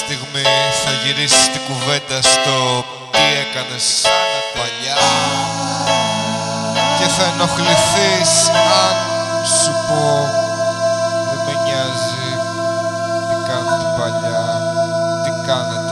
στιγμή θα γυρίσει την κουβέντα στο τι έκανες παλιά και θα ενοχληθείς αν σου πω δεν με νοιάζει τι κάνετε παλιά, τι κάνετε